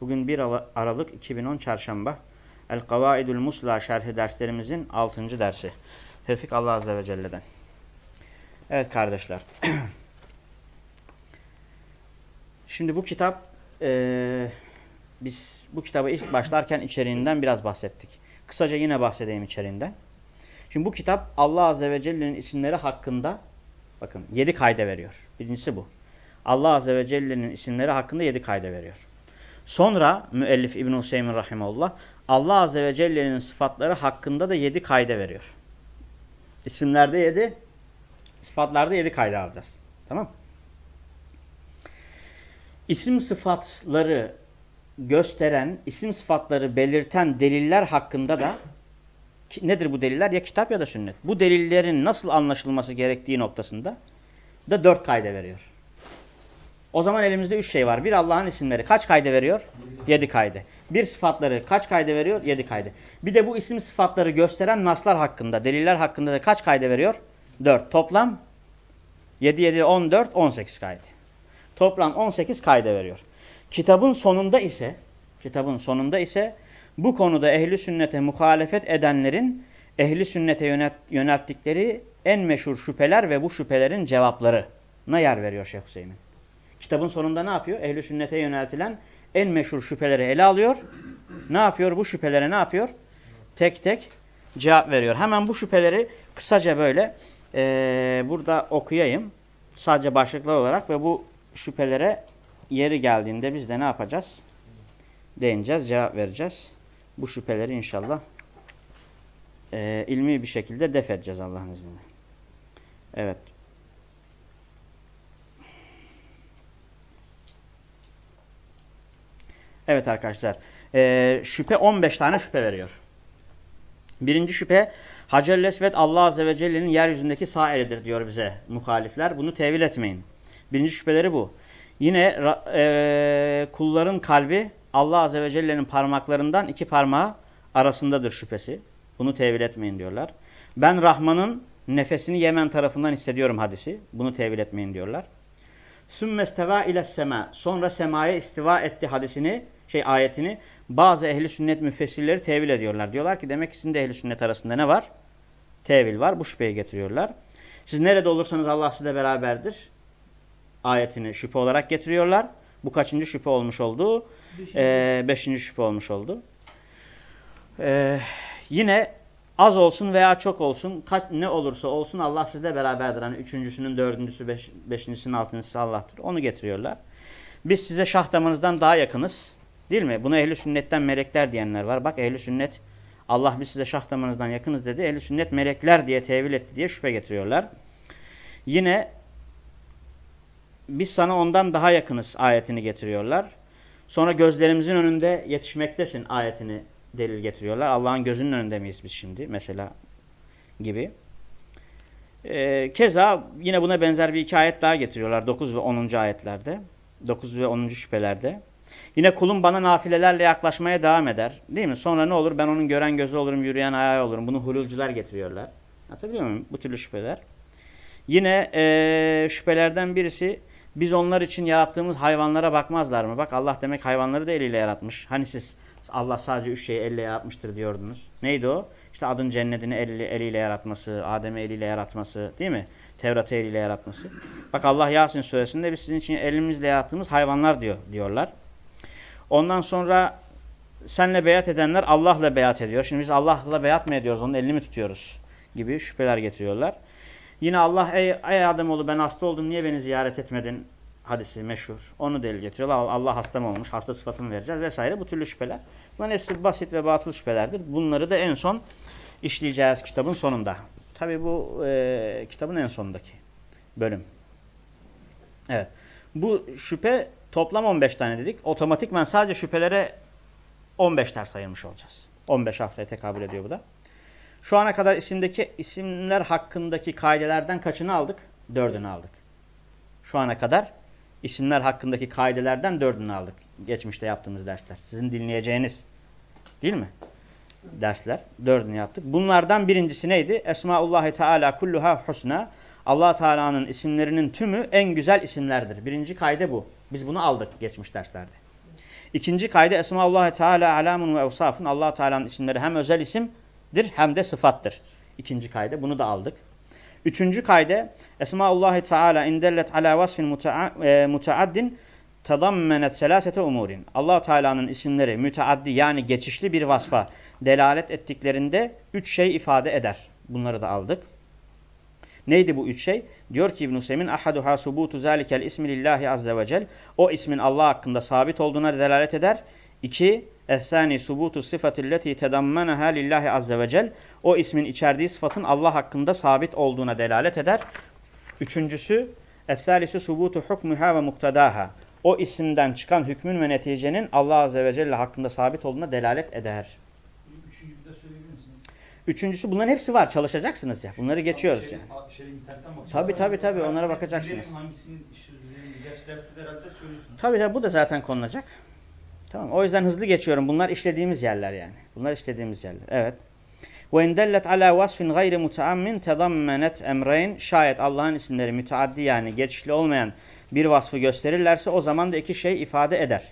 Bugün 1 Aralık 2010 Çarşamba. El-Kavaidul Musla şerhi derslerimizin 6. dersi. Tevfik Allah Azze ve Celle'den. Evet kardeşler. Şimdi bu kitap e, biz bu kitaba ilk başlarken içeriğinden biraz bahsettik. Kısaca yine bahsedeyim içeriğinden. Şimdi bu kitap Allah Azze ve Celle'nin isimleri hakkında bakın 7 kayda veriyor. Birincisi bu. Allah Azze ve Celle'nin isimleri hakkında 7 kayda veriyor. Sonra müellif İbn Hüseyin rahimehullah Allah Azze ve Celle'nin sıfatları hakkında da 7 kayda veriyor. İsimlerde 7, sıfatlarda 7 kayda alacağız. Tamam İsim sıfatları gösteren, isim sıfatları belirten deliller hakkında da nedir bu deliller? Ya kitap ya da sünnet. Bu delillerin nasıl anlaşılması gerektiği noktasında da dört kayda veriyor. O zaman elimizde üç şey var. Bir Allah'ın isimleri kaç kayda veriyor? Yedi kayda. Bir sıfatları kaç kayda veriyor? Yedi kayda. Bir de bu isim sıfatları gösteren naslar hakkında, deliller hakkında da kaç kayda veriyor? Dört. Toplam 7, 7, 14, 18 kaydı. Toplam 18 kayda veriyor. Kitabın sonunda ise kitabın sonunda ise bu konuda ehli sünnete muhalefet edenlerin ehli sünnete yönelttikleri en meşhur şüpheler ve bu şüphelerin cevaplarına yer veriyor Şeyh Hüseyin. Kitabın sonunda ne yapıyor? Ehli sünnete yöneltilen en meşhur şüpheleri ele alıyor. Ne yapıyor? Bu şüphelere ne yapıyor? Tek tek cevap veriyor. Hemen bu şüpheleri kısaca böyle e, burada okuyayım. Sadece başlıklar olarak ve bu şüphelere yeri geldiğinde biz de ne yapacağız? Değineceğiz, cevap vereceğiz. Bu şüpheleri inşallah e, ilmi bir şekilde def edeceğiz Allah'ın izniyle. Evet. Evet arkadaşlar. E, şüphe 15 tane şüphe veriyor. Birinci şüphe Esved Allah Azze ve Celle'nin yeryüzündeki sağ elidir diyor bize muhalifler. Bunu tevil etmeyin. Birinci şüpheleri bu. Yine e, kulların kalbi Allah Azze ve Celle'nin parmaklarından iki parmağı arasındadır şüphesi. Bunu tevil etmeyin diyorlar. Ben Rahman'ın nefesini Yemen tarafından hissediyorum hadisi. Bunu tevil etmeyin diyorlar. Sümmesteva ile sema. Sonra semaya istiva etti hadisini, şey ayetini bazı ehli sünnet müfessirleri tevil ediyorlar. Diyorlar ki demek ki sizin de ehli sünnet arasında ne var? Tevil var. Bu şüpheyi getiriyorlar. Siz nerede olursanız Allah size beraberdir. Ayetini şüphe olarak getiriyorlar. Bu kaçıncı şüphe olmuş oldu? Beşinci, ee, beşinci şüphe olmuş oldu. Ee, yine az olsun veya çok olsun kaç, ne olursa olsun Allah sizle beraberdir. Hani üçüncüsünün, dördüncüsü, beş, beşincisinin, altıncısı Allah'tır. Onu getiriyorlar. Biz size şah damarınızdan daha yakınız. Değil mi? Buna ehli sünnetten melekler diyenler var. Bak ehli sünnet Allah biz size şah damarınızdan yakınız dedi. Ehli sünnet melekler diye tevil etti diye şüphe getiriyorlar. Yine biz sana ondan daha yakınız ayetini getiriyorlar. Sonra gözlerimizin önünde yetişmektesin ayetini delil getiriyorlar. Allah'ın gözünün önünde miyiz biz şimdi mesela gibi. Ee, keza yine buna benzer bir iki ayet daha getiriyorlar 9 ve 10. ayetlerde. 9 ve 10. şüphelerde. Yine kulum bana nafilelerle yaklaşmaya devam eder. Değil mi? Sonra ne olur? Ben onun gören gözü olurum, yürüyen ayağı olurum. Bunu hululcular getiriyorlar. Hatırlıyor muyum? Bu türlü şüpheler. Yine e, şüphelerden birisi biz onlar için yarattığımız hayvanlara bakmazlar mı? Bak Allah demek hayvanları da eliyle yaratmış. Hani siz Allah sadece üç şeyi elle yaratmıştır diyordunuz. Neydi o? İşte adın cennetini eli, eliyle yaratması, Adem'i eliyle yaratması değil mi? Tevrat'ı eliyle yaratması. Bak Allah Yasin suresinde biz sizin için elimizle yarattığımız hayvanlar diyor diyorlar. Ondan sonra senle beyat edenler Allah'la beyat ediyor. Şimdi biz Allah'la beyat mı ediyoruz? Onun elini mi tutuyoruz? Gibi şüpheler getiriyorlar. Yine Allah ey, ey Ademoğlu ben hasta oldum niye beni ziyaret etmedin hadisi meşhur. Onu delil getiriyorlar. Allah hastam olmuş. Hasta sıfatını vereceğiz vesaire. Bu türlü şüpheler. Bunların hepsi basit ve batıl şüphelerdir. Bunları da en son işleyeceğiz kitabın sonunda. Tabi bu e, kitabın en sonundaki bölüm. Evet. Bu şüphe toplam 15 tane dedik. Otomatikman sadece şüphelere 15 ders ayırmış olacağız. 15 haftaya tekabül ediyor bu da. Şu ana kadar isimdeki isimler hakkındaki kaidelerden kaçını aldık? Dördünü aldık. Şu ana kadar isimler hakkındaki kaidelerden dördünü aldık. Geçmişte yaptığımız dersler. Sizin dinleyeceğiniz değil mi? Dersler. Dördünü yaptık. Bunlardan birincisi neydi? Esmaullahi Teala kulluha husna. allah Teala'nın isimlerinin tümü en güzel isimlerdir. Birinci kaide bu. Biz bunu aldık geçmiş derslerde. İkinci kaide Esmaullahi Teala alamun ve evsafun. allah Teala'nın isimleri hem özel isimdir hem de sıfattır. İkinci kaide. Bunu da aldık. Üçüncü kaide Esmaullahi Teala indellet ala vasfin e, mutaaddin tadammenet selasete umurin. allah Teala'nın isimleri müteaddi yani geçişli bir vasfa delalet ettiklerinde üç şey ifade eder. Bunları da aldık. Neydi bu üç şey? Diyor ki İbn-i Semin ahaduha subutu zalikel ismi lillahi azze. O ismin Allah hakkında sabit olduğuna delalet eder. İki, Ethani subutu sıfatilleti tedammeneha lillahi azze ve. O ismin içerdiği sıfatın Allah hakkında sabit olduğuna delalet eder. Üçüncüsü, Ethalisu subutu hukmuha ve muktadaha. O isimden çıkan hükmün ve neticenin Allah azze ve celle hakkında sabit olduğuna delalet eder. Üçüncü bir de söyleyebilir? Üçüncüsü bunların hepsi var. Çalışacaksınız ya. Bunları geçiyoruz şey, yani. Şey, tabi tabi tabi onlara bakacaksınız. Tabi tabi bu da zaten konulacak. Tamam. O yüzden hızlı geçiyorum. Bunlar işlediğimiz yerler yani. Bunlar işlediğimiz yerler. Evet. Ve indellet ala vasfin gayri mutaammin tedammenet emreyn. Şayet Allah'ın isimleri müteaddi yani geçişli olmayan bir vasfı gösterirlerse o zaman da iki şey ifade eder.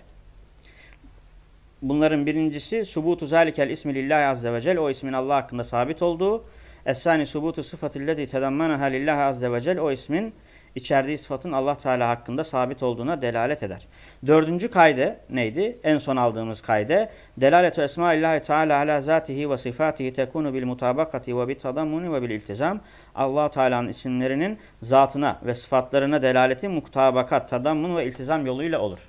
Bunların birincisi subutu zalikel ismi lillahi azze ve cel. O ismin Allah hakkında sabit olduğu. Es-sani subutu sıfatillezi tedammeneha lillahi azze ve cel. O ismin içerdiği sıfatın Allah Teala hakkında sabit olduğuna delalet eder. Dördüncü kayde neydi? En son aldığımız kayde. Delaletu esmaillahi teala ala zatihi ve sifatihi tekunu bil mutabakati ve bil tadammuni ve bil iltizam. Allah Teala'nın isimlerinin zatına ve sıfatlarına delaleti mutabakat, tadammun ve iltizam yoluyla olur.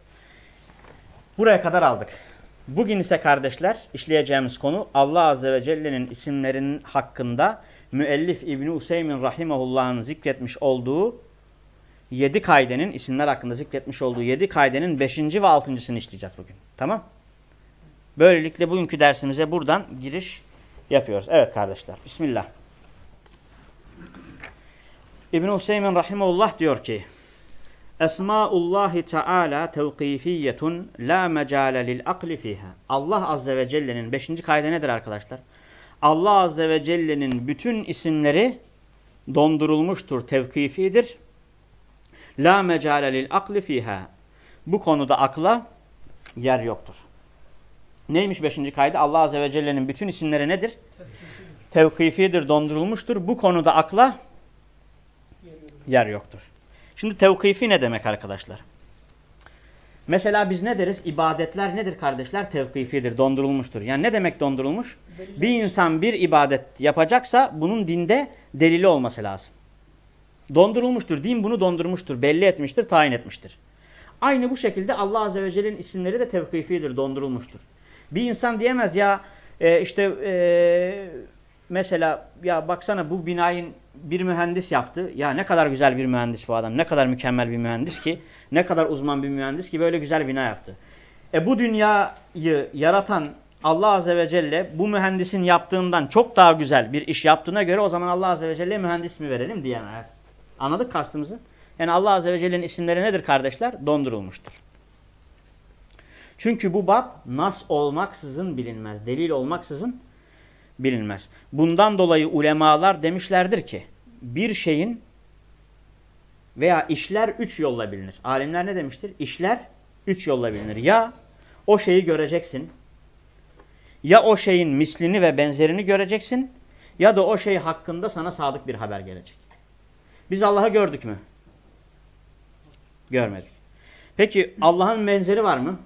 Buraya kadar aldık. Bugün ise kardeşler işleyeceğimiz konu Allah Azze ve Celle'nin isimlerinin hakkında müellif İbni Useymin Rahimahullah'ın zikretmiş olduğu yedi kaidenin isimler hakkında zikretmiş olduğu yedi kaidenin beşinci ve altıncısını işleyeceğiz bugün. Tamam? Böylelikle bugünkü dersimize buradan giriş yapıyoruz. Evet kardeşler. Bismillah. İbn-i Hüseyin Rahimullah diyor ki Esmaullahi Teala tevkifiyetun la mecale lil akli fiha. Allah Azze ve Celle'nin beşinci kaide nedir arkadaşlar? Allah Azze ve Celle'nin bütün isimleri dondurulmuştur, tevkifidir La mecale lil akli fiha. Bu konuda akla yer yoktur. Neymiş beşinci kaydı? Allah Azze ve Celle'nin bütün isimleri nedir? Tevkifidir, dondurulmuştur. Bu konuda akla yer yoktur. Şimdi tevkifi ne demek arkadaşlar? Mesela biz ne deriz? İbadetler nedir kardeşler? Tevkifidir, dondurulmuştur. Yani ne demek dondurulmuş? Bir insan bir ibadet yapacaksa bunun dinde delili olması lazım. Dondurulmuştur. Din bunu dondurmuştur, belli etmiştir, tayin etmiştir. Aynı bu şekilde Allah Azze ve Celle'nin isimleri de tevkifidir, dondurulmuştur. Bir insan diyemez ya e, işte e, mesela ya baksana bu binayı bir mühendis yaptı. Ya ne kadar güzel bir mühendis bu adam. Ne kadar mükemmel bir mühendis ki. Ne kadar uzman bir mühendis ki böyle güzel bina yaptı. E bu dünyayı yaratan Allah Azze ve Celle bu mühendisin yaptığından çok daha güzel bir iş yaptığına göre o zaman Allah Azze ve Celle mühendis mi verelim diyemez. Anladık kastımızı? Yani Allah Azze ve Celle'nin isimleri nedir kardeşler? Dondurulmuştur. Çünkü bu bab nas olmaksızın bilinmez. Delil olmaksızın bilinmez. Bundan dolayı ulemalar demişlerdir ki bir şeyin veya işler üç yolla bilinir. Alimler ne demiştir? İşler üç yolla bilinir. Ya o şeyi göreceksin, ya o şeyin mislini ve benzerini göreceksin ya da o şey hakkında sana sadık bir haber gelecek. Biz Allah'ı gördük mü? Görmedik. Peki Allah'ın benzeri var mı?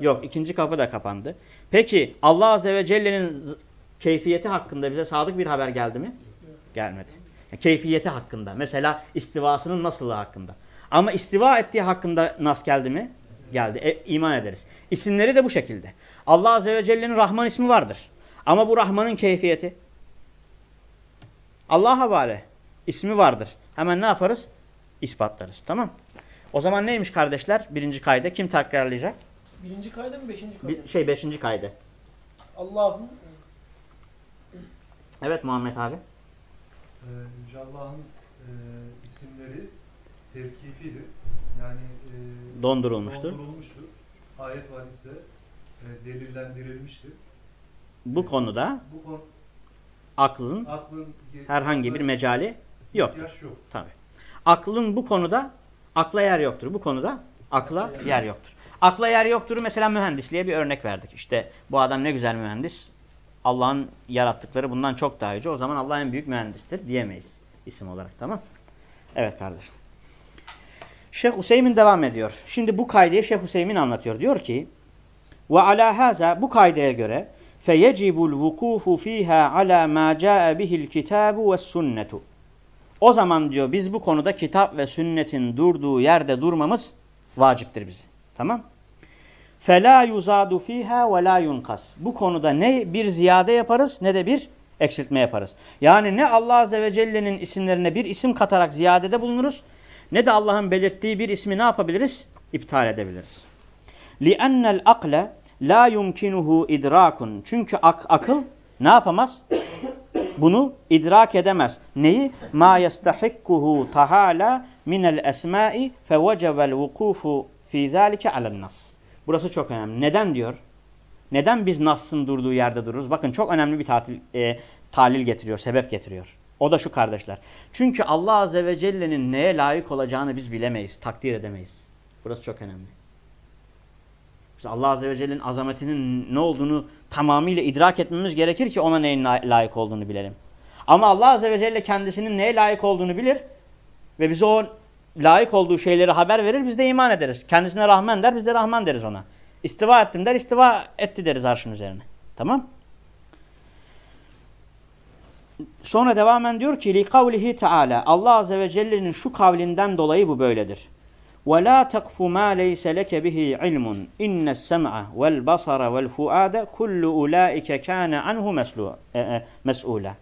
Yok. İkinci kapı da kapandı. Peki Allah Azze ve Celle'nin keyfiyeti hakkında bize sadık bir haber geldi mi? Gelmedi. keyfiyeti hakkında. Mesela istivasının nasıllığı hakkında. Ama istiva ettiği hakkında nas geldi mi? Geldi. E, iman ederiz. İsimleri de bu şekilde. Allah Azze ve Celle'nin Rahman ismi vardır. Ama bu Rahman'ın keyfiyeti Allah havale ismi vardır. Hemen ne yaparız? İspatlarız. Tamam. O zaman neymiş kardeşler? Birinci kayda kim tekrarlayacak? Birinci kaydı mı beşinci kaydı? Bir, şey beşinci kaydı. Allah'ın Evet Muhammed abi. Ee, Yüce Allah'ın e, isimleri tevkifidir. Yani e, Dondurulmuştur. dondurulmuştur. Ayet var ise e, delillendirilmiştir. Bu konuda Bu konu aklın aklın herhangi bir mecali yoktur. yok. Tabii. Aklın bu konuda akla yer yoktur. Bu konuda akla yer yoktur. Akla yer yoktur. Mesela mühendisliğe bir örnek verdik. İşte bu adam ne güzel mühendis. Allah'ın yarattıkları bundan çok daha yüce. O zaman Allah en büyük mühendistir diyemeyiz isim olarak. Tamam Evet kardeşler. Şeyh Hüseyin devam ediyor. Şimdi bu kaydeyi Şeyh Hüseyin anlatıyor. Diyor ki ve ala haza bu kaydeye göre feyecibul vukufu fiha ala ma caa bihil kitabu ve sünnetu. O zaman diyor biz bu konuda kitap ve sünnetin durduğu yerde durmamız vaciptir bize. Tamam? Fela yuzadu fiha ve la yunkas. Bu konuda ne bir ziyade yaparız ne de bir eksiltme yaparız. Yani ne Allah Azze ve Celle'nin isimlerine bir isim katarak ziyadede bulunuruz ne de Allah'ın belirttiği bir ismi ne yapabiliriz? İptal edebiliriz. لِأَنَّ الْاَقْلَ la yumkinuhu idrakun. Çünkü ak akıl ne yapamaz? Bunu idrak edemez. Neyi? Ma yestahikkuhu tahala minel esma'i fevecevel vukufu fi zalike alen nas. Burası çok önemli. Neden diyor? Neden biz Nas'ın durduğu yerde dururuz? Bakın çok önemli bir tatil, e, talil getiriyor, sebep getiriyor. O da şu kardeşler. Çünkü Allah Azze ve Celle'nin neye layık olacağını biz bilemeyiz, takdir edemeyiz. Burası çok önemli. Biz Allah Azze ve Celle'nin azametinin ne olduğunu tamamıyla idrak etmemiz gerekir ki ona neyin layık olduğunu bilelim. Ama Allah Azze ve Celle kendisinin neye layık olduğunu bilir ve bize o layık olduğu şeyleri haber verir biz de iman ederiz. Kendisine Rahman der biz de Rahman deriz ona. İstiva ettim der istiva etti deriz arşın üzerine. Tamam Sonra devamen diyor ki لِقَوْلِهِ Teala Allah Azze ve Celle'nin şu kavlinden dolayı bu böyledir. وَلَا تَقْفُ مَا لَيْسَ لَكَ بِهِ عِلْمٌ اِنَّ السَّمْعَ وَالْبَصَرَ وَالْفُؤَادَ كُلُّ اُولَٰئِكَ كَانَ عَنْهُ مَسْئُولًا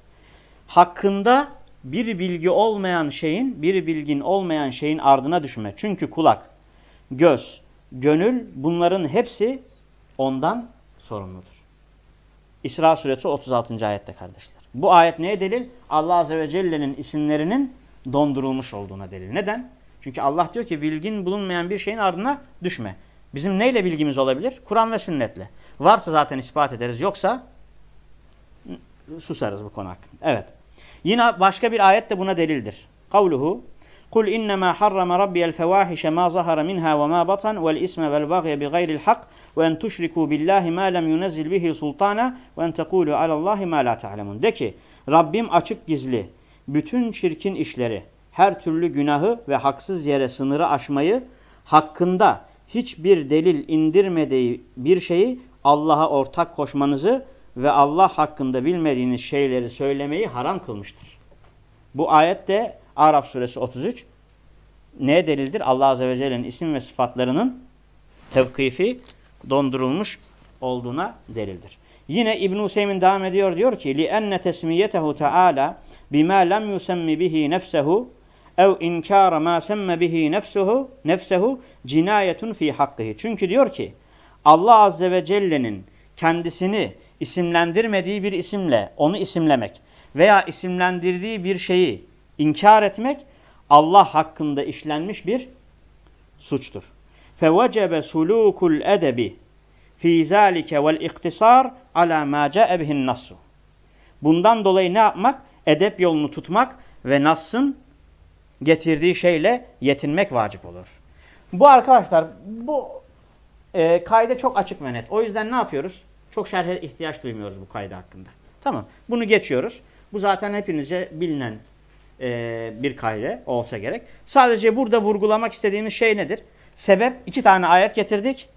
Hakkında bir bilgi olmayan şeyin, bir bilgin olmayan şeyin ardına düşme. Çünkü kulak, göz, gönül bunların hepsi ondan sorumludur. İsra suresi 36. ayette kardeşler. Bu ayet neye delil? Allah Azze ve Celle'nin isimlerinin dondurulmuş olduğuna delil. Neden? Çünkü Allah diyor ki bilgin bulunmayan bir şeyin ardına düşme. Bizim neyle bilgimiz olabilir? Kur'an ve sünnetle. Varsa zaten ispat ederiz. Yoksa susarız bu konu hakkında. Evet. Yine başka bir ayet de buna delildir. Kavluhu Kul innema harrama rabbiyel fevahişe ma zahara minha ve ma batan vel isme vel bagye bi gayril hak ve en tuşriku billahi ma lem yunezzil bihi sultana ve en tekulu alallahi ma la ta'lemun. De ki Rabbim açık gizli bütün çirkin işleri her türlü günahı ve haksız yere sınırı aşmayı, hakkında hiçbir delil indirmediği bir şeyi Allah'a ortak koşmanızı ve Allah hakkında bilmediğiniz şeyleri söylemeyi haram kılmıştır. Bu ayet de Araf suresi 33 neye delildir? Allah Azze ve Celle'nin isim ve sıfatlarının tevkifi dondurulmuş olduğuna delildir. Yine İbn Hüseyin devam ediyor diyor ki: "Li enne tesmiyetehu Teala bima lem yusemmi bihi nefsehu ev inkara ma semme bihi nefsuhu nefsehu cinayetun fi hakkihi. Çünkü diyor ki Allah azze ve celle'nin kendisini isimlendirmediği bir isimle onu isimlemek veya isimlendirdiği bir şeyi inkar etmek Allah hakkında işlenmiş bir suçtur. Edebi fi zalike vel iktisar ala ma ca'e bihin nassu. Bundan dolayı ne yapmak? Edep yolunu tutmak ve Nas'ın getirdiği şeyle yetinmek vacip olur. Bu arkadaşlar bu e, kayda çok açık ve net. O yüzden ne yapıyoruz? Çok şerhe ihtiyaç duymuyoruz bu kayda hakkında. Tamam. Bunu geçiyoruz. Bu zaten hepinize bilinen e, bir kayde olsa gerek. Sadece burada vurgulamak istediğimiz şey nedir? Sebep iki tane ayet getirdik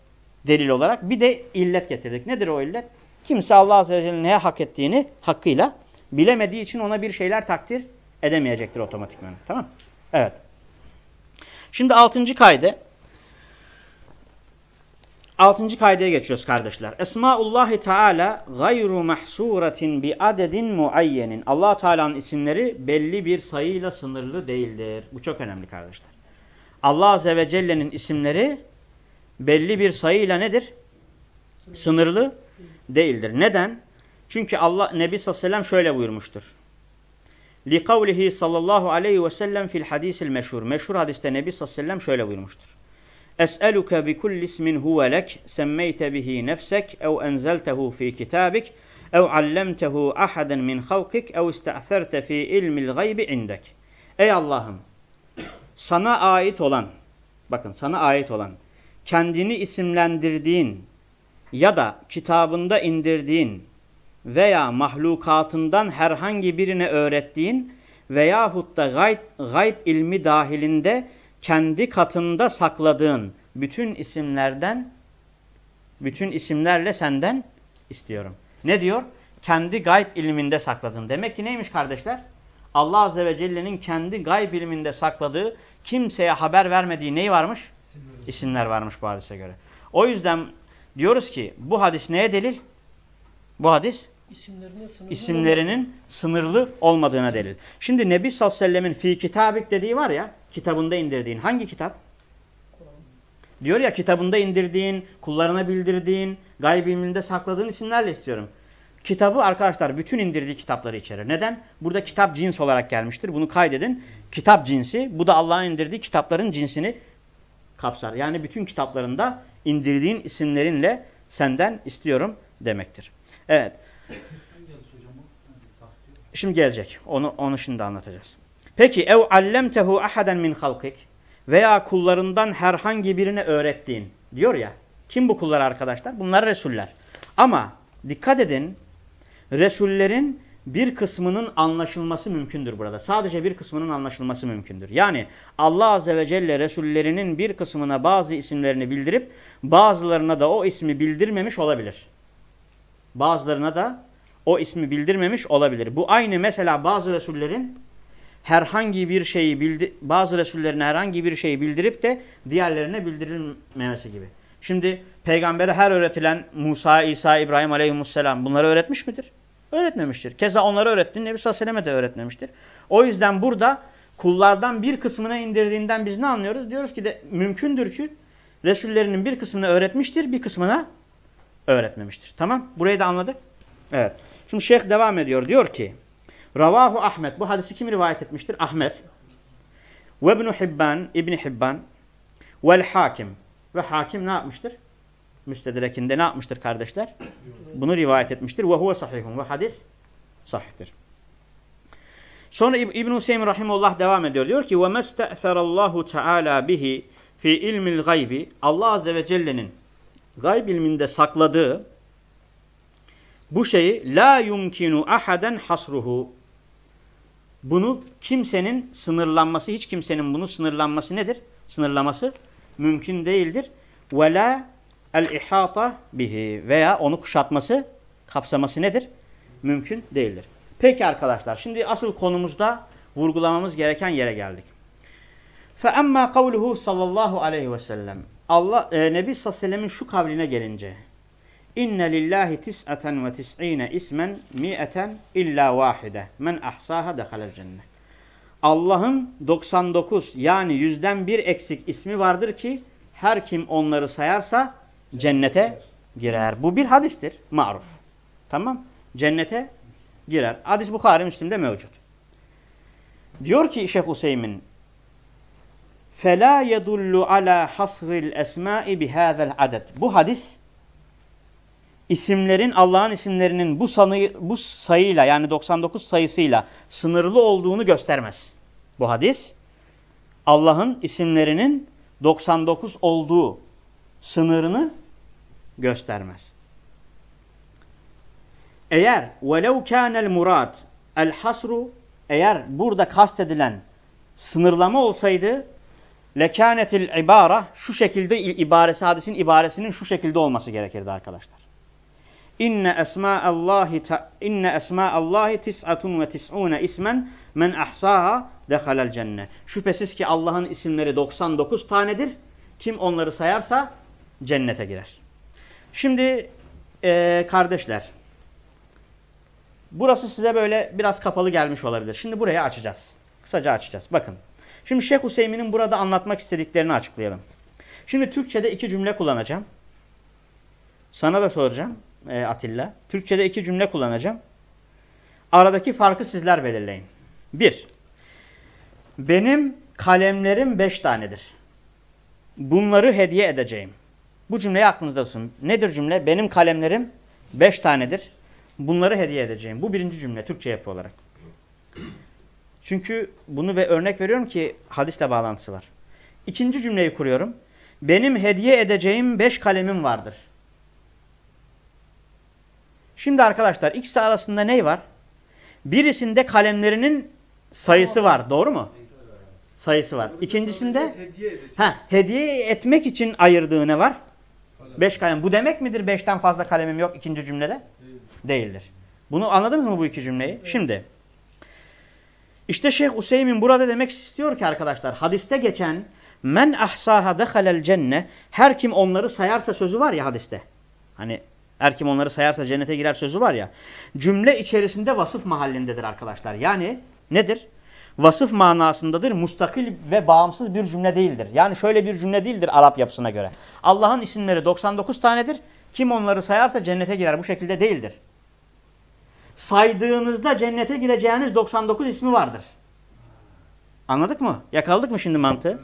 delil olarak. Bir de illet getirdik. Nedir o illet? Kimse Allah Azze ve Celle'nin neye hak ettiğini hakkıyla bilemediği için ona bir şeyler takdir edemeyecektir otomatikman. Tamam Evet. Şimdi altıncı kayde. Altıncı kaydeye geçiyoruz kardeşler. Esmaullahi Teala gayru mahsuratin bi adedin muayyenin. allah Teala'nın isimleri belli bir sayıyla sınırlı değildir. Bu çok önemli kardeşler. Allah Azze ve Celle'nin isimleri belli bir sayıyla nedir? Sınırlı değildir. Neden? Çünkü Allah Nebi sallallahu aleyhi ve sellem şöyle buyurmuştur. Li kavlihi sallallahu aleyhi ve sellem fil hadisil meşhur. Meşhur hadiste Nebi sallallahu aleyhi ve sellem şöyle buyurmuştur. Bi kulli ismin huve lek semmeyte bihi nefsek ev enzeltehu fi kitabik ev allemtehu ahaden min halkik ev ista'therte fi ilmil gaybi indek. Ey Allah'ım sana ait olan bakın sana ait olan kendini isimlendirdiğin ya da kitabında indirdiğin veya mahlukatından herhangi birine öğrettiğin veyahut da gayb, gayb ilmi dahilinde kendi katında sakladığın bütün isimlerden, bütün isimlerle senden istiyorum. Ne diyor? Kendi gayb ilminde sakladın. Demek ki neymiş kardeşler? Allah Azze ve Celle'nin kendi gayb ilminde sakladığı, kimseye haber vermediği neyi varmış? İsimler varmış bu hadise göre. O yüzden diyoruz ki bu hadis neye delil? Bu hadis İsimlerinin sınırlı isimlerinin sınırlı olmadığına delil. Şimdi Nebi sallallahu aleyhi ve sellemin fi kitabik dediği var ya, kitabında indirdiğin hangi kitap? Diyor ya kitabında indirdiğin, kullarına bildirdiğin, gayb ilminde sakladığın isimlerle istiyorum. Kitabı arkadaşlar bütün indirdiği kitapları içerir. Neden? Burada kitap cins olarak gelmiştir. Bunu kaydedin. Kitap cinsi, bu da Allah'ın indirdiği kitapların cinsini kapsar. Yani bütün kitaplarında indirdiğin isimlerinle senden istiyorum demektir. Evet. Şimdi gelecek. Onu onu şimdi anlatacağız. Peki ev allemtehu ahaden min halkik veya kullarından herhangi birine öğrettiğin diyor ya. Kim bu kullar arkadaşlar? Bunlar resuller. Ama dikkat edin. Resullerin bir kısmının anlaşılması mümkündür burada. Sadece bir kısmının anlaşılması mümkündür. Yani Allah Azze ve Celle Resullerinin bir kısmına bazı isimlerini bildirip bazılarına da o ismi bildirmemiş olabilir. Bazılarına da o ismi bildirmemiş olabilir. Bu aynı mesela bazı Resullerin herhangi bir şeyi bildi bazı Resullerin herhangi bir şeyi bildirip de diğerlerine bildirilmemesi gibi. Şimdi peygambere her öğretilen Musa, İsa, İbrahim aleyhisselam bunları öğretmiş midir? Öğretmemiştir. Keza onları öğrettiğini Nebi sallallahu aleyhi de öğretmemiştir. O yüzden burada kullardan bir kısmına indirdiğinden biz ne anlıyoruz? Diyoruz ki de mümkündür ki Resullerinin bir kısmını öğretmiştir, bir kısmına öğretmemiştir. Tamam? Burayı da anladık. Evet. Şimdi şeyh devam ediyor. Diyor ki Ravahu Ahmet. Bu hadisi kim rivayet etmiştir? Ahmet. Ve İbn Hibban, İbn Hibban vel Hakim. Ve Hakim ne yapmıştır? Müstedrekinde ne yapmıştır kardeşler? Bunu rivayet etmiştir. Ve huve sahihun. Ve hadis sahihtir. Sonra İbn Hüseyin rahimehullah devam ediyor. Diyor ki: "Ve mesta'serallahu Teala bihi fi ilmil gaybi." Allah azze ve celle'nin gayb ilminde sakladığı bu şeyi la yumkinu ahaden hasruhu. Bunu kimsenin sınırlanması, hiç kimsenin bunu sınırlanması nedir? Sınırlaması mümkün değildir. Ve la el-ihata bihi veya onu kuşatması, kapsaması nedir? Mümkün değildir. Peki arkadaşlar şimdi asıl konumuzda vurgulamamız gereken yere geldik. فَأَمَّا قَوْلُهُ sallallahu aleyhi ve sellem Allah, e, Nebi sallallahu aleyhi ve sellemin şu kavline gelince İnne lillahi tis'aten ve tis'ine ismen mi'eten illa vahide. Men ahsaha dehalel cennet. Allah'ın 99 yani yüzden bir eksik ismi vardır ki her kim onları sayarsa cennete girer. Bu bir hadistir. Maruf. Tamam. Cennete girer. Hadis Bukhari Müslim'de mevcut. Diyor ki Şeyh Hüseyin فَلَا يَدُلُّ عَلَى حَصْرِ الْاَسْمَاءِ بِهَذَا الْعَدَدِ Bu hadis isimlerin Allah'ın isimlerinin bu, sanı, bu sayıyla yani 99 sayısıyla sınırlı olduğunu göstermez. Bu hadis Allah'ın isimlerinin 99 olduğu sınırını göstermez. Eğer velev kânel murad el hasru eğer burada kastedilen sınırlama olsaydı lekânetil ibara şu şekilde ibaresi hadisin ibaresinin şu şekilde olması gerekirdi arkadaşlar. İnne esma'allahi inne esma'allahi tis'atun ve tis'un ismen men ahsaha dehalel cennet. Şüphesiz ki Allah'ın isimleri 99 tanedir. Kim onları sayarsa cennete girer. Şimdi e, kardeşler burası size böyle biraz kapalı gelmiş olabilir. Şimdi burayı açacağız. Kısaca açacağız. Bakın. Şimdi Şeyh Hüseyin'in burada anlatmak istediklerini açıklayalım. Şimdi Türkçe'de iki cümle kullanacağım. Sana da soracağım e, Atilla. Türkçe'de iki cümle kullanacağım. Aradaki farkı sizler belirleyin. Bir, benim kalemlerim beş tanedir. Bunları hediye edeceğim. Bu cümleyi aklınızda tutun. Nedir cümle? Benim kalemlerim beş tanedir. Bunları hediye edeceğim. Bu birinci cümle Türkçe yapı olarak. Çünkü bunu ve örnek veriyorum ki hadisle bağlantısı var. İkinci cümleyi kuruyorum. Benim hediye edeceğim beş kalemim vardır. Şimdi arkadaşlar ikisi arasında ne var? Birisinde kalemlerinin sayısı var. Doğru mu? Sayısı var. İkincisinde ha, hediye etmek için ayırdığı ne var? Beş kalem. Bu demek midir beşten fazla kalemim yok ikinci cümlede? Değildir. Bunu anladınız mı bu iki cümleyi? Şimdi işte Şeyh Useymin burada demek istiyor ki arkadaşlar hadiste geçen men ahsaha dehalel cenne her kim onları sayarsa sözü var ya hadiste. Hani her kim onları sayarsa cennete girer sözü var ya. Cümle içerisinde vasıf mahallindedir arkadaşlar. Yani nedir? Vasıf manasındadır. Mustakil ve bağımsız bir cümle değildir. Yani şöyle bir cümle değildir Arap yapısına göre. Allah'ın isimleri 99 tanedir. Kim onları sayarsa cennete girer. Bu şekilde değildir. Saydığınızda cennete gireceğiniz 99 ismi vardır. Anladık mı? Yakaladık mı şimdi mantığı?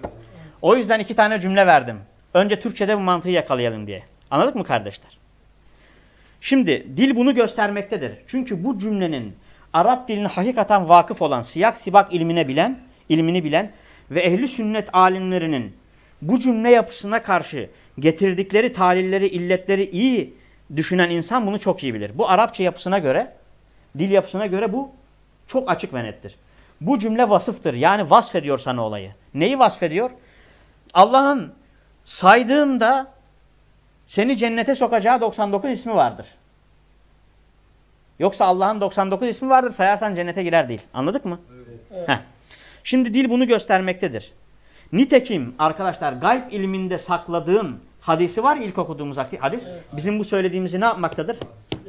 O yüzden iki tane cümle verdim. Önce Türkçe'de bu mantığı yakalayalım diye. Anladık mı kardeşler? Şimdi dil bunu göstermektedir. Çünkü bu cümlenin Arap diline hakikaten vakıf olan, siyak sibak ilmine bilen, ilmini bilen ve ehli sünnet alimlerinin bu cümle yapısına karşı getirdikleri talilleri, illetleri iyi düşünen insan bunu çok iyi bilir. Bu Arapça yapısına göre, dil yapısına göre bu çok açık ve nettir. Bu cümle vasıftır. Yani vasfediyor sana olayı. Neyi vasfediyor? Allah'ın saydığında seni cennete sokacağı 99 ismi vardır. Yoksa Allah'ın 99 ismi vardır sayarsan cennete girer değil. Anladık mı? Evet. Heh. Şimdi dil bunu göstermektedir. Nitekim arkadaşlar gayb ilminde sakladığın hadisi var ilk okuduğumuz hadis. Evet. Bizim bu söylediğimizi ne yapmaktadır?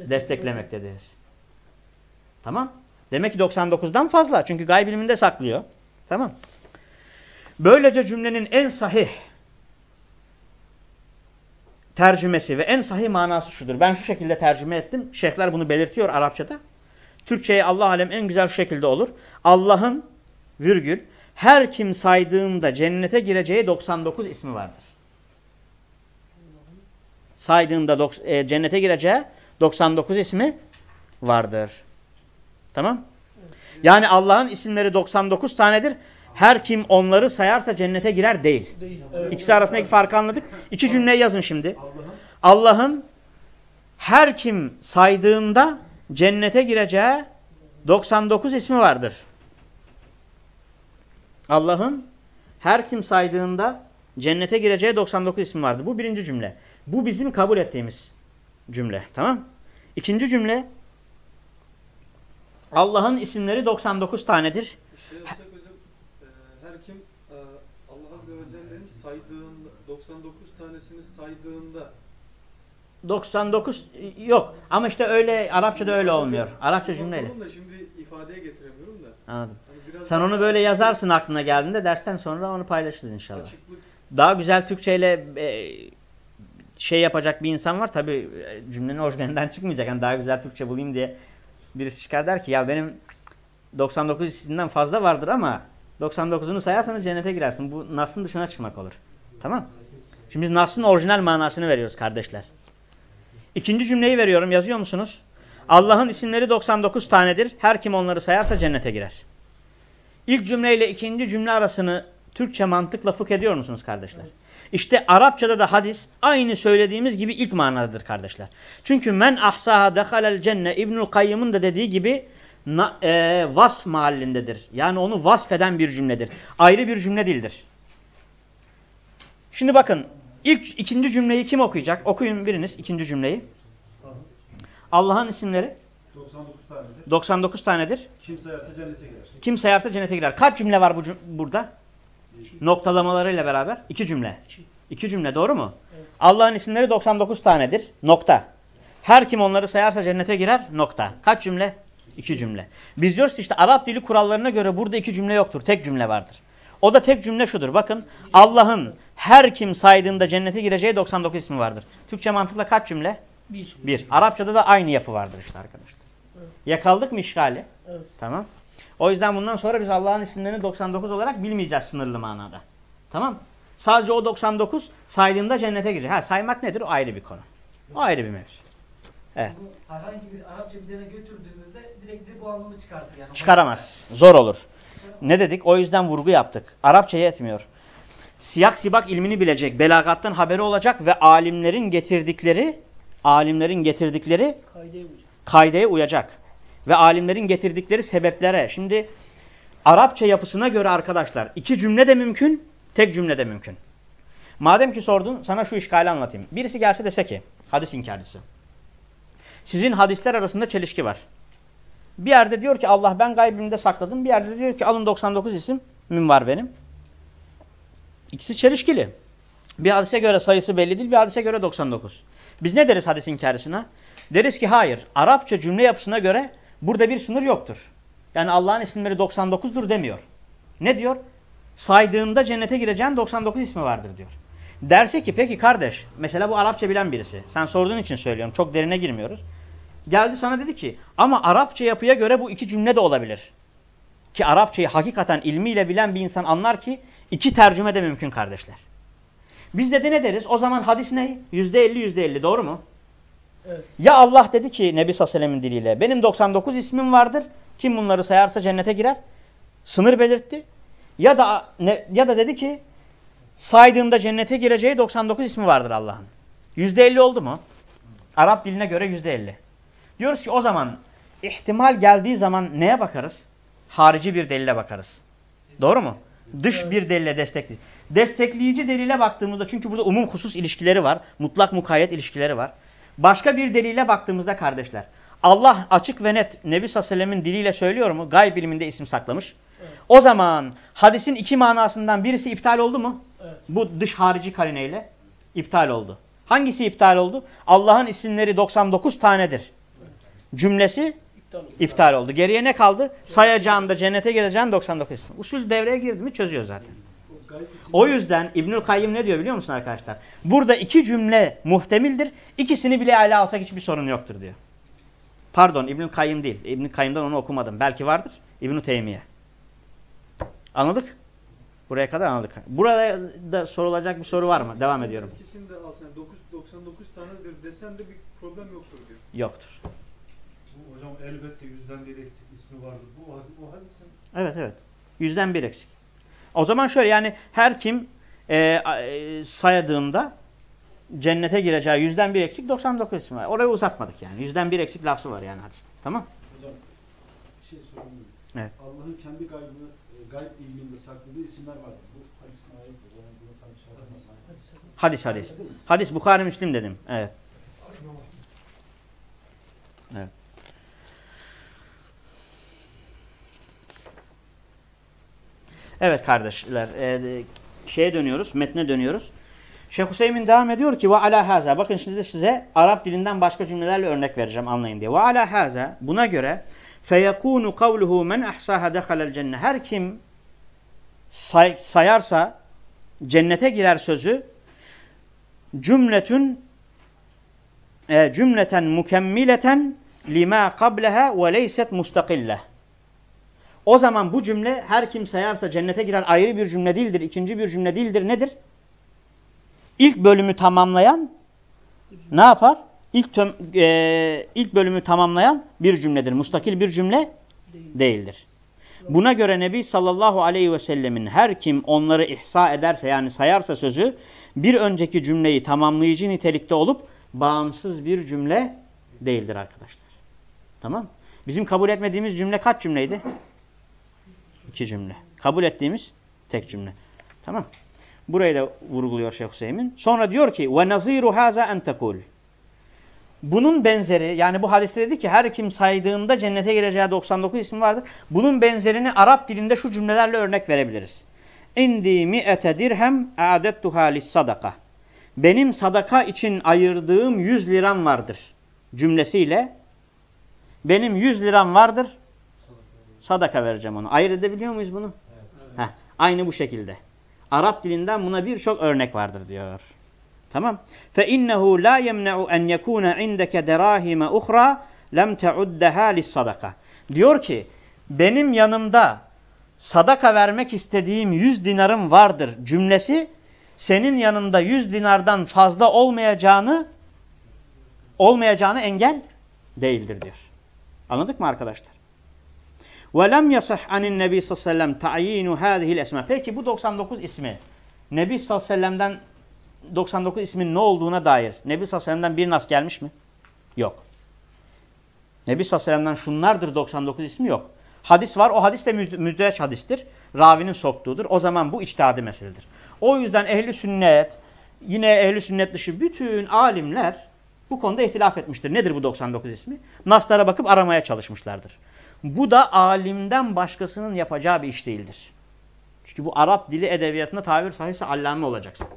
Desteklemektedir. Tamam. Demek ki 99'dan fazla. Çünkü gayb ilminde saklıyor. Tamam. Böylece cümlenin en sahih tercümesi ve en sahih manası şudur. Ben şu şekilde tercüme ettim. Şeyhler bunu belirtiyor Arapçada. Türkçe'ye Allah alem en güzel şekilde olur. Allah'ın virgül her kim saydığında cennete gireceği 99 ismi vardır. Saydığında e, cennete gireceği 99 ismi vardır. Tamam? Yani Allah'ın isimleri 99 tanedir. Her kim onları sayarsa cennete girer değil. Değil. Evet. İkisi arasındaki farkı anladık. İki cümleyi yazın şimdi. Allah'ın Allah'ın her kim saydığında cennete gireceği 99 ismi vardır. Allah'ın her kim saydığında cennete gireceği 99 ismi vardır. Bu birinci cümle. Bu bizim kabul ettiğimiz cümle. Tamam? İkinci cümle Allah'ın isimleri 99 tanedir. şey yapacak hocam e, her kim e, Allah Azze saydığında 99 tanesini saydığında 99 yok ama işte öyle Arapçada öyle olmuyor. Arapça cümleyle. Anladım da şimdi ifadeye getiremiyorum da. Anladım. Hani Sen onu böyle yazarsın aklına geldiğinde dersten sonra onu paylaşırız inşallah. Açıklık Daha güzel Türkçeyle e, şey yapacak bir insan var. Tabi cümlenin orijinalinden çıkmayacak. Yani daha güzel Türkçe bulayım diye birisi çıkar der ki ya benim 99 isimden fazla vardır ama 99'unu sayarsanız cennete girersin. Bu Nas'ın dışına çıkmak olur. Tamam. Şimdi biz Nas'ın orijinal manasını veriyoruz kardeşler. İkinci cümleyi veriyorum. Yazıyor musunuz? Allah'ın isimleri 99 tanedir. Her kim onları sayarsa cennete girer. İlk cümleyle ikinci cümle arasını Türkçe mantıkla fıkh ediyor musunuz kardeşler? İşte Arapçada da hadis aynı söylediğimiz gibi ilk manadadır kardeşler. Çünkü men ahsaha dehalel cenne İbnül Kayyım'ın da dediği gibi na, e, vasf mahallindedir. Yani onu vasfeden bir cümledir. Ayrı bir cümle değildir. Şimdi bakın ilk ikinci cümleyi kim okuyacak? Okuyun biriniz ikinci cümleyi. Allah'ın isimleri 99 tanedir. 99 tanedir. Kim sayarsa cennete girer. Kim sayarsa cennete girer. Kaç cümle var bu cüm- burada? Noktalamalarıyla beraber. iki cümle. İki cümle doğru mu? Evet. Allah'ın isimleri 99 tanedir. Nokta. Her kim onları sayarsa cennete girer. Nokta. Kaç cümle? İki cümle. Biz diyoruz ki işte Arap dili kurallarına göre burada iki cümle yoktur. Tek cümle vardır. O da tek cümle şudur. Bakın Allah'ın her kim saydığında cennete gireceği 99 ismi vardır. Türkçe mantıkla kaç cümle? Bir. Bir. Arapçada da aynı yapı vardır işte arkadaşlar. Evet. Yakaldık mı işgali? Evet. Tamam. O yüzden bundan sonra biz Allah'ın isimlerini 99 olarak bilmeyeceğiz sınırlı manada. Tamam. Sadece o 99 saydığında cennete girecek. Ha saymak nedir? O ayrı bir konu. O ayrı bir mevzu. Evet. Herhangi bir Arapça bir dile götürdüğümüzde direkt bu anlamı çıkartır. Yani Çıkaramaz. Zor olur. Ne dedik? O yüzden vurgu yaptık. Arapça yetmiyor. Siyak sibak ilmini bilecek, belagattan haberi olacak ve alimlerin getirdikleri alimlerin getirdikleri Kaydeye uyacak. Ve alimlerin getirdikleri sebeplere. Şimdi Arapça yapısına göre arkadaşlar iki cümle de mümkün, tek cümle de mümkün. Madem ki sordun sana şu işgali anlatayım. Birisi gelse dese ki hadis inkarcısı. Sizin hadisler arasında çelişki var. Bir yerde diyor ki Allah ben gaybimde sakladım. Bir yerde diyor ki alın 99 isim var benim. İkisi çelişkili. Bir hadise göre sayısı belli değil, bir hadise göre 99. Biz ne deriz hadis inkarcısına? Deriz ki hayır. Arapça cümle yapısına göre burada bir sınır yoktur. Yani Allah'ın isimleri 99'dur demiyor. Ne diyor? Saydığında cennete gireceğin 99 ismi vardır diyor. Derse ki peki kardeş mesela bu Arapça bilen birisi. Sen sorduğun için söylüyorum. Çok derine girmiyoruz. Geldi sana dedi ki ama Arapça yapıya göre bu iki cümle de olabilir. Ki Arapçayı hakikaten ilmiyle bilen bir insan anlar ki iki tercüme de mümkün kardeşler. Biz de, ne deriz? O zaman hadis ne? %50 %50 doğru mu? Evet. Ya Allah dedi ki Nebi Sallallahu diliyle benim 99 ismim vardır. Kim bunları sayarsa cennete girer. Sınır belirtti. Ya da ne, ya da dedi ki saydığında cennete gireceği 99 ismi vardır Allah'ın. %50 oldu mu? Arap diline göre %50. Diyoruz ki o zaman ihtimal geldiği zaman neye bakarız? Harici bir delile bakarız. Doğru mu? Dış bir delile destekleyici. Destekleyici delile baktığımızda çünkü burada umum husus ilişkileri var. Mutlak mukayyet ilişkileri var. Başka bir delile baktığımızda kardeşler. Allah açık ve net Nebi Sallallahu diliyle söylüyor mu? Gayb biliminde isim saklamış. Evet. O zaman hadisin iki manasından birisi iptal oldu mu? Evet. Bu dış harici karineyle iptal oldu. Hangisi iptal oldu? Allah'ın isimleri 99 tanedir. Cümlesi İptal oldu. iptal oldu. Geriye ne kaldı? Sayacağında cennete gireceğin 99 ismi. Usul devreye girdi mi çözüyor zaten. O yüzden İbnül Kayyım ne diyor biliyor musun arkadaşlar? Burada iki cümle muhtemildir. İkisini bile ele alsak hiçbir sorun yoktur diyor. Pardon İbnül Kayyım değil. İbnül Kayyım'dan onu okumadım. Belki vardır. İbnü Teymiye. Anladık? Buraya kadar anladık. Burada da sorulacak bir soru var mı? Devam ediyorum. İkisini de al sen 9, 99 tanedir desen de bir problem yoktur diyor. Yoktur. Bu hocam elbette yüzden bir eksik ismi vardı. Bu, bu hadisin Evet evet. Yüzden bir eksik. O zaman şöyle yani her kim e, e, sayadığında cennete gireceği yüzden bir eksik 99 ismi var. Orayı uzatmadık yani. Yüzden bir eksik lafzı var yani hadiste. Tamam. hocam bir şey sorayım? Evet. Allah'ın kendi gaybını, e, gayb ilminde sakladığı isimler vardı. Bu hadisin ayetidir. Yani bunu tartışalım. Hadi sen. Hadis hadis. Hadis Bukhari Müslim dedim. Evet. Evet. Evet kardeşler, e, şeye dönüyoruz, metne dönüyoruz. Şeyh Hüseyin devam ediyor ki ve ala haza. Bakın şimdi de size Arap dilinden başka cümlelerle örnek vereceğim anlayın diye. Ve ala haza buna göre feyekunu kavluhu men ahsaha dehalel cennet. Her kim say, sayarsa cennete girer sözü cümletün e, cümleten mukemmileten lima qableha ve leyset mustakille. O zaman bu cümle her kim sayarsa cennete girer ayrı bir cümle değildir, ikinci bir cümle değildir. Nedir? İlk bölümü tamamlayan ne yapar? İlk, töm, e, ilk bölümü tamamlayan bir cümledir. Mustakil bir cümle Değil. değildir. Buna göre Nebi sallallahu aleyhi ve sellemin her kim onları ihsa ederse yani sayarsa sözü bir önceki cümleyi tamamlayıcı nitelikte olup bağımsız bir cümle değildir arkadaşlar. Tamam Bizim kabul etmediğimiz cümle kaç cümleydi? İki cümle. Kabul ettiğimiz tek cümle. Tamam Burayı da vurguluyor Şeyh Hüseyin. Sonra diyor ki ve naziru haza en. Bunun benzeri yani bu hadiste dedi ki her kim saydığında cennete gireceği 99 isim vardır. Bunun benzerini Arap dilinde şu cümlelerle örnek verebiliriz. İndi mi'ete dirhem a'dettuha lis sadaka. Benim sadaka için ayırdığım 100 liram vardır cümlesiyle benim 100 liram vardır sadaka vereceğim onu. Ayırt edebiliyor muyuz bunu? Heh. Aynı bu şekilde. Arap dilinden buna birçok örnek vardır diyor. Tamam. La yemna'u en yekuna indeke derahime uhra lem teuddeha lis sadaka. Diyor ki benim yanımda sadaka vermek istediğim 100 dinarım vardır cümlesi senin yanında 100 dinardan fazla olmayacağını olmayacağını engel değildir diyor. Anladık mı arkadaşlar? Ve lem yasah anin nebi sallallahu aleyhi ve sellem ta'yinu hâzihil. Peki bu 99 ismi Nebi sallallahu aleyhi ve sellem'den 99 ismin ne olduğuna dair Nebi sallallahu aleyhi ve sellem'den bir nas gelmiş mi? Yok. Nebi sallallahu aleyhi ve sellem'den şunlardır 99 ismi yok. Hadis var. O hadis de müddeç hadistir. Ravinin soktuğudur. O zaman bu içtihadi meseledir. O yüzden ehli sünnet, yine ehli sünnet dışı bütün alimler bu konuda ihtilaf etmiştir. Nedir bu 99 ismi? Naslara bakıp aramaya çalışmışlardır. Bu da alimden başkasının yapacağı bir iş değildir. Çünkü bu Arap dili edebiyatında tabir sahihse allame olacaksın.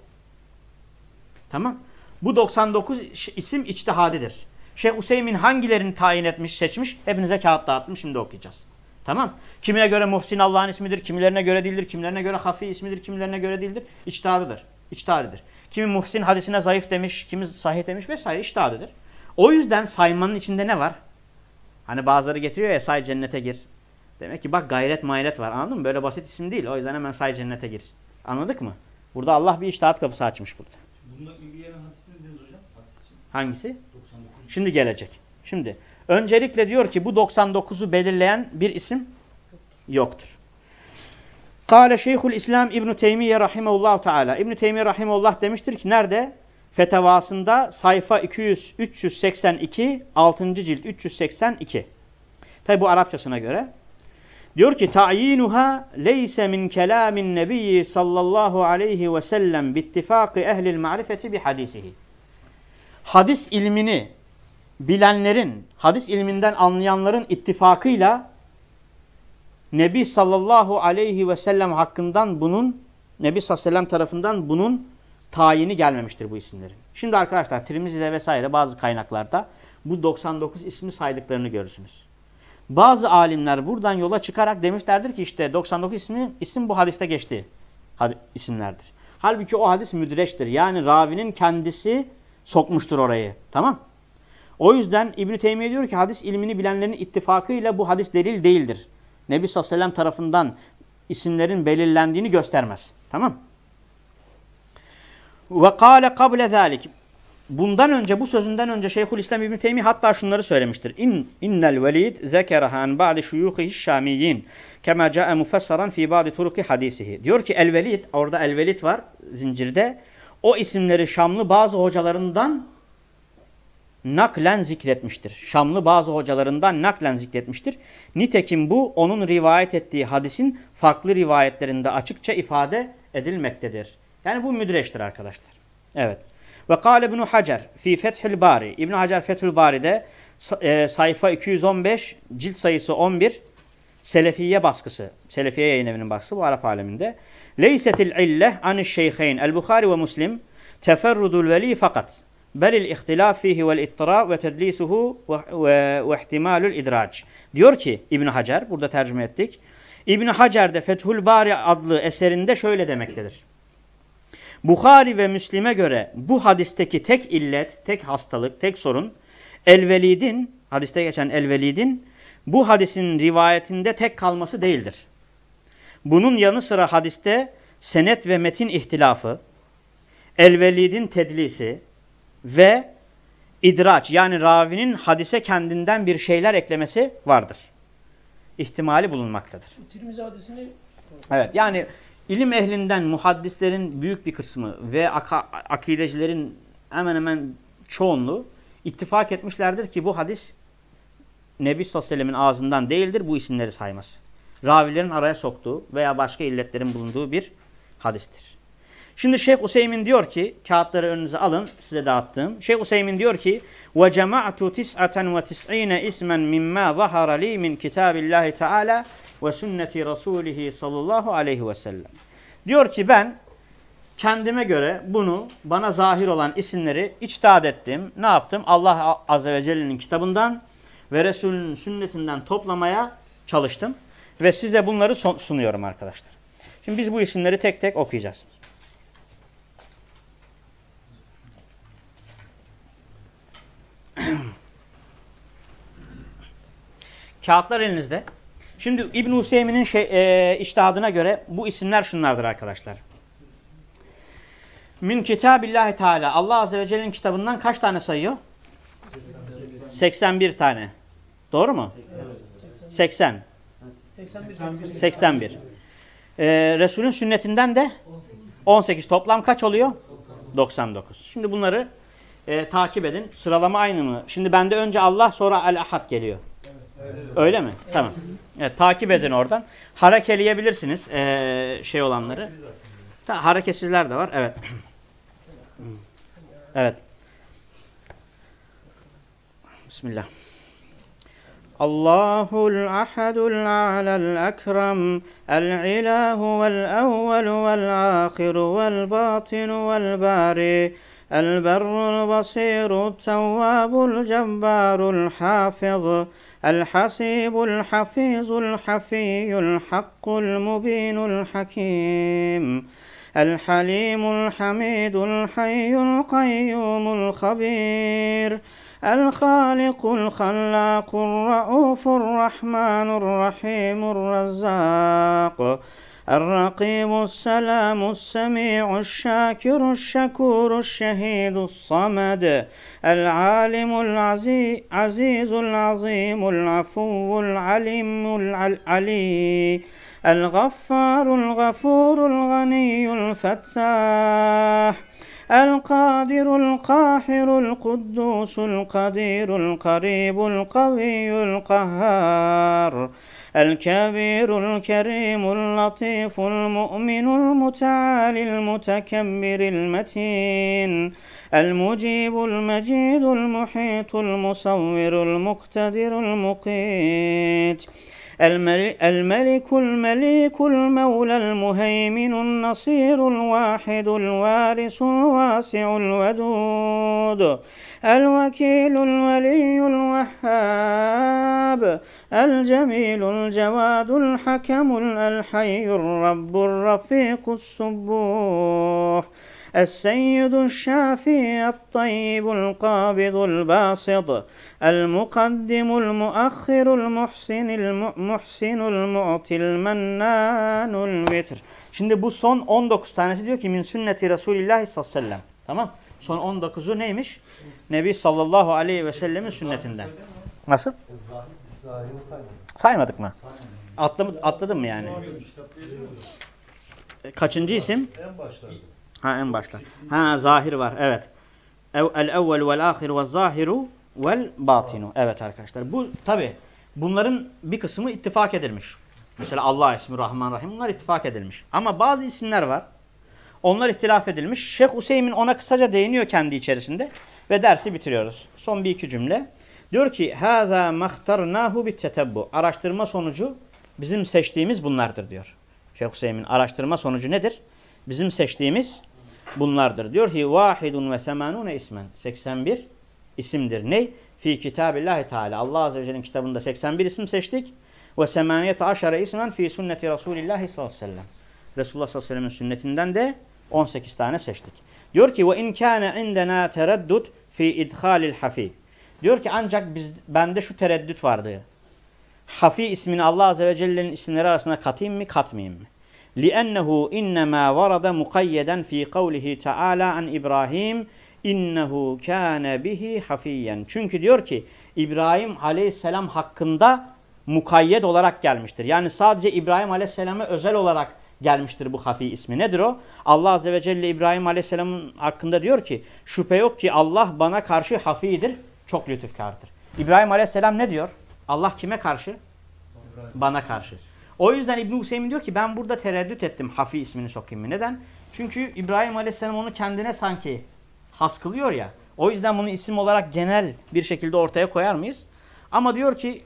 Tamam. Bu 99 isim içtihadidir. Şeyh Hüseyin hangilerini tayin etmiş, seçmiş? Hepinize kağıt dağıttım. Şimdi okuyacağız. Tamam. Kimine göre Muhsin Allah'ın ismidir, kimilerine göre değildir, kimilerine göre Hafi ismidir, kimilerine göre değildir. İçtihadıdır. İçtihadidir. Kimi Muhsin hadisine zayıf demiş, kimi sahih demiş vesaire içtihadıdır. O yüzden saymanın içinde ne var? Hani bazıları getiriyor ya say cennete gir. Demek ki bak gayret mayret var anladın mı? Böyle basit isim değil. O yüzden hemen say cennete gir. Anladık mı? Burada Allah bir iştahat kapısı açmış burada. Bununla ilgili hadisini dediniz hocam. Hadis için. Hangisi? 99. Şimdi gelecek. Şimdi öncelikle diyor ki bu 99'u belirleyen bir isim yoktur. Kale Şeyhül İslam İbn Teymiye rahimehullah Teala. İbn Teymiye rahimehullah demiştir ki nerede? Fetavasında sayfa 200 382 6. cilt 382. Tabi bu Arapçasına göre. Diyor ki ta'yinuha leyse min kelamin nebiyyi sallallahu aleyhi ve sellem bittifakı ehlil ma'rifeti bi hadisihi. Hadis ilmini bilenlerin, hadis ilminden anlayanların ittifakıyla Nebi sallallahu aleyhi ve sellem hakkından bunun, Nebi sallallahu aleyhi ve sellem tarafından bunun tayini gelmemiştir bu isimlerin. Şimdi arkadaşlar Tirmizi'de vesaire bazı kaynaklarda bu 99 ismi saydıklarını görürsünüz. Bazı alimler buradan yola çıkarak demişlerdir ki işte 99 ismi, isim bu hadiste geçti isimlerdir. Halbuki o hadis müdreçtir. Yani ravinin kendisi sokmuştur orayı. Tamam O yüzden İbn-i Teymiye diyor ki hadis ilmini bilenlerin ittifakıyla bu hadis delil değildir. Nebi sallallahu aleyhi ve sellem tarafından isimlerin belirlendiğini göstermez. Tamam Ve kâle kable zâlik. Bundan önce, bu sözünden önce Şeyhülislam İbn Teymi hatta şunları söylemiştir. İn innel velid zekeraha an ba'di şuyuhihi şamiyyin kema ca'e mufassaran fi ba'di turuki hadisihi. Diyor ki el velid, orada el velid var zincirde. O isimleri Şamlı bazı hocalarından naklen zikretmiştir. Şamlı bazı hocalarından naklen zikretmiştir. Nitekim bu onun rivayet ettiği hadisin farklı rivayetlerinde açıkça ifade edilmektedir. Yani bu müdreştir arkadaşlar. Evet. Ve kâle ibn Hacer fi Fethül Bari. İbn Hacer Fethül Bari'de e, sayfa 215, cilt sayısı 11, Selefiye baskısı. Selefiye yayın evinin baskısı bu Arap aleminde. Leysetil illeh aniş şeyheyn el-Bukhari ve Muslim teferrudul veli fakat belil ihtilaf fihi vel ittira ve tedlisuhu ve ihtimalul idrac. Diyor ki İbn Hacer burada tercüme ettik. İbn Hacer de Fethül Bari adlı eserinde şöyle demektedir. Bukhari ve Müslim'e göre bu hadisteki tek illet, tek hastalık, tek sorun Elvelid'in, hadiste geçen Elvelid'in bu hadisin rivayetinde tek kalması değildir. Bunun yanı sıra hadiste senet ve metin ihtilafı, Elvelid'in tedlisi ve idraç yani ravinin hadise kendinden bir şeyler eklemesi vardır. İhtimali bulunmaktadır. Tirmizi hadisini Evet yani İlim ehlinden muhaddislerin büyük bir kısmı ve ak akidecilerin hemen hemen çoğunluğu ittifak etmişlerdir ki bu hadis Nebi sallallahu aleyhi ve sellemin ağzından değildir bu isimleri saymaz. Ravilerin araya soktuğu veya başka illetlerin bulunduğu bir hadistir. Şimdi Şeyh Useymin diyor ki, kağıtları önünüze alın, size dağıttığım. Şeyh Useymin diyor ki, وَجَمَعْتُ تِسْعَةً وَتِسْعِينَ اِسْمًا مِمَّا ظَهَرَ لِي مِنْ كِتَابِ اللّٰهِ تَعَالَى ve sünneti Resulihi sallallahu aleyhi ve sellem. Diyor ki ben kendime göre bunu bana zahir olan isimleri içtihat ettim. Ne yaptım? Allah Azze ve Celle'nin kitabından ve Resulünün sünnetinden toplamaya çalıştım. Ve size bunları sunuyorum arkadaşlar. Şimdi biz bu isimleri tek tek okuyacağız. Kağıtlar elinizde. Şimdi İbn Hüseyin'in şey, e, iştihadına göre bu isimler şunlardır arkadaşlar. Min kitabillahi teala. Allah azze ve celle'nin kitabından kaç tane sayıyor? 81 tane. Doğru mu? 80. 81 81. Ee, Resulün sünnetinden de 18. Toplam kaç oluyor? 99. Şimdi bunları e, takip edin. Sıralama aynı mı? Şimdi bende önce Allah sonra El-Ahad geliyor. Öyle mi? Tamam. Evet, takip edin oradan. Harekeleyebilirsiniz ee, şey olanları. Ta, hareketsizler de var. Evet. Evet. Bismillah. Allahu Allahul ahadul alal ekram el ilahu vel evvel vel ahir vel batin vel bari البر البصير التواب الجبار الحافظ الحسيب الحفيظ الحفي الحق المبين الحكيم الحليم الحميد الحي القيوم الخبير الخالق الخلاق الرؤوف الرحمن الرحيم الرزاق الرقيب السلام السميع الشاكر الشكور الشهيد الصمد العالم العزيز العظيم العفو العليم العلي الغفار الغفور الغني الفتاح القادر القاهر القدوس القدير القريب القوي القهار الكبير الكريم اللطيف المؤمن المتعالي المتكبر المتين المجيب المجيد المحيط المصور المقتدر المقيت الملك المليك المولى المهيمن النصير الواحد الوارث الواسع الودود الوكيل الولي الوهاب الجميل الجواد الحكم الحي الرب الرفيق السبوح السيد الشافي الطيب القابض الباسط المقدم المؤخر المحسن المحسن المعطي المنان الوتر. Şimdi bu son 19 tanesi diyor ki min sünneti Resulillah sallallahu aleyhi ve sellem. Tamam. Son 19'u neymiş? Nebi sallallahu aleyhi ve sellemin sünnetinden. Nasıl? Saymadık mı? Atladım, atladın mı yani? Kaçıncı isim? En başlarda. Ha en başta. Ha zahir var. Evet. El evvel vel ahir ve zahiru vel batinu. Evet arkadaşlar. Bu tabi bunların bir kısmı ittifak edilmiş. Mesela Allah ismi Rahman Rahim bunlar ittifak edilmiş. Ama bazı isimler var. Onlar ihtilaf edilmiş. Şeyh Hüseyin ona kısaca değiniyor kendi içerisinde ve dersi bitiriyoruz. Son bir iki cümle. Diyor ki: "Hâzâ mahtarnâhu bittetebbu." Araştırma sonucu bizim seçtiğimiz bunlardır diyor. Şeyh Hüseyin araştırma sonucu nedir? Bizim seçtiğimiz bunlardır. Diyor ki vahidun ve semanune ismen. 81 isimdir. Ne? Fi kitabillahi teala. Allah azze ve celle'nin kitabında 81 isim seçtik. Ve semaniyete aşara ismen fi sünneti Resulillahi sallallahu aleyhi ve sellem. Resulullah sallallahu aleyhi ve sellem'in sünnetinden de 18 tane seçtik. Diyor ki ve in kana indena tereddüt fi idhalil hafi. Diyor ki ancak biz bende şu tereddüt vardı. Hafi ismini Allah azze ve celle'nin isimleri arasına katayım mı, katmayayım mı? لِأَنَّهُ اِنَّمَا وَرَدَ مُقَيَّدًا ف۪ي قَوْلِهِ تَعَالَى عَنْ İbrahim innehu kâne bihi hafiyen. Çünkü diyor ki İbrahim aleyhisselam hakkında mukayyet olarak gelmiştir. Yani sadece İbrahim aleyhisselama özel olarak gelmiştir bu hafi ismi. Nedir o? Allah azze ve celle İbrahim aleyhisselamın hakkında diyor ki şüphe yok ki Allah bana karşı hafidir, çok lütufkardır. İbrahim aleyhisselam ne diyor? Allah kime karşı? Bana karşı. O yüzden İbn Hüseyin diyor ki ben burada tereddüt ettim Hafi ismini sokayım mı? Neden? Çünkü İbrahim Aleyhisselam onu kendine sanki has kılıyor ya. O yüzden bunu isim olarak genel bir şekilde ortaya koyar mıyız? Ama diyor ki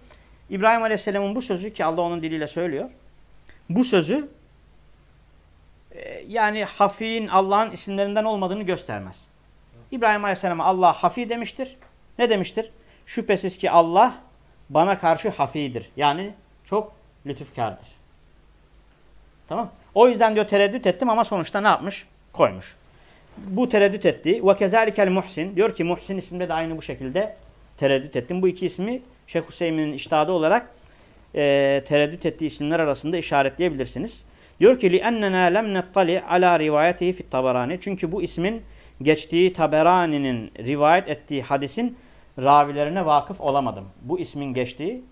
İbrahim Aleyhisselam'ın bu sözü ki Allah onun diliyle söylüyor. Bu sözü e, yani Hafi'nin Allah'ın isimlerinden olmadığını göstermez. İbrahim Aleyhisselam'a Allah Hafi demiştir. Ne demiştir? Şüphesiz ki Allah bana karşı Hafi'dir. Yani çok lütufkardır. Tamam. O yüzden diyor tereddüt ettim ama sonuçta ne yapmış? Koymuş. Bu tereddüt etti. Ve kezalikel muhsin. Diyor ki Muhsin isminde de aynı bu şekilde tereddüt ettim. Bu iki ismi Şeyh Hüseyin'in iştahadı olarak e, tereddüt ettiği isimler arasında işaretleyebilirsiniz. Diyor ki لِأَنَّنَا لَمْ نَطَّلِعْ عَلَى رِوَايَتِهِ فِي الطَّبَرَانِ Çünkü bu ismin geçtiği Taberani'nin rivayet ettiği hadisin ravilerine vakıf olamadım. Bu ismin geçtiği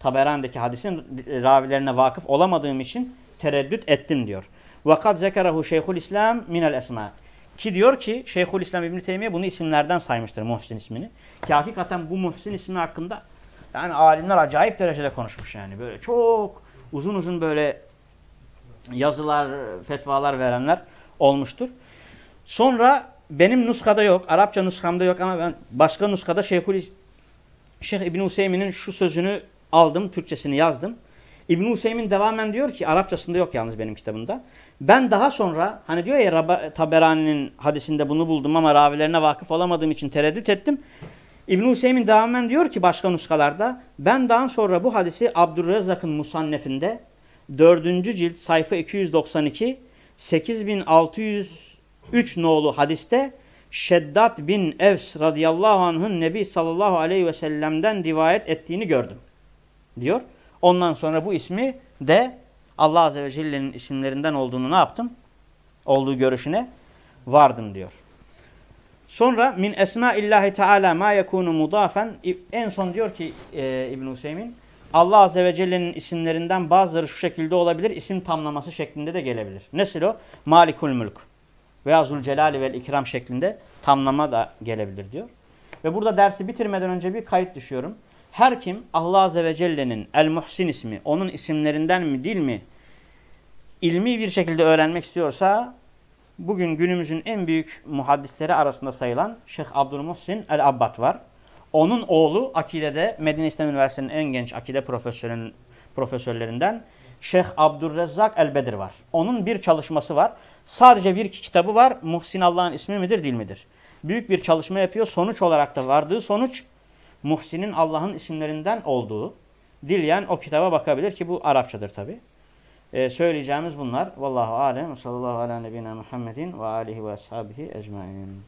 Taberan'daki hadisin ravilerine vakıf olamadığım için tereddüt ettim diyor. Vakat zekerahu Şeyhul İslam minel esma. Ki diyor ki Şeyhul İslam İbn Teymiye bunu isimlerden saymıştır Muhsin ismini. Ki hakikaten bu Muhsin ismi hakkında yani alimler acayip derecede konuşmuş yani. Böyle çok uzun uzun böyle yazılar, fetvalar verenler olmuştur. Sonra benim nuskada yok, Arapça nuskamda yok ama ben başka nuskada Şeyhul Şeyh İbn Hüseyin'in şu sözünü aldım, Türkçesini yazdım. İbn Hüseyin devamen diyor ki Arapçasında yok yalnız benim kitabımda. Ben daha sonra hani diyor ya Rab Taberani'nin hadisinde bunu buldum ama ravilerine vakıf olamadığım için tereddüt ettim. İbn Hüseyin devamen diyor ki başka nuskalarda ben daha sonra bu hadisi Abdurrezzak'ın musannefinde 4. cilt sayfa 292 8603 nolu hadiste Şeddat bin Evs radıyallahu anh'ın Nebi sallallahu aleyhi ve sellem'den rivayet ettiğini gördüm. Diyor. Ondan sonra bu ismi de Allah azze ve celle'nin isimlerinden olduğunu ne yaptım? Olduğu görüşüne vardım diyor. Sonra min esma illahi teala ma yekunu mudafen en son diyor ki e, İbn Hüseyin Allah azze ve celle'nin isimlerinden bazıları şu şekilde olabilir, isim tamlaması şeklinde de gelebilir. Nesil o? Malikul Mülk veya Zülcelali vel İkram şeklinde tamlama da gelebilir diyor. Ve burada dersi bitirmeden önce bir kayıt düşüyorum. Her kim Allah azze ve celle'nin El Muhsin ismi, onun isimlerinden mi değil mi ilmi bir şekilde öğrenmek istiyorsa bugün günümüzün en büyük muhaddisleri arasında sayılan Şeyh Abdülmuhsin El Abbad var. Onun oğlu akidede Medine İslam Üniversitesi'nin en genç akide profesörlerinden Şeyh Abdurrezzak El-Bedir var. Onun bir çalışması var. Sadece bir iki kitabı var. Muhsin Allah'ın ismi midir değil midir? Büyük bir çalışma yapıyor. Sonuç olarak da vardığı sonuç Muhsin'in Allah'ın isimlerinden olduğu. Dileyen o kitaba bakabilir ki bu Arapçadır tabi. Ee, söyleyeceğimiz bunlar. Vallahu alem. Sallallahu ala nebine Muhammedin ve alihi ve ashabihi ecmain.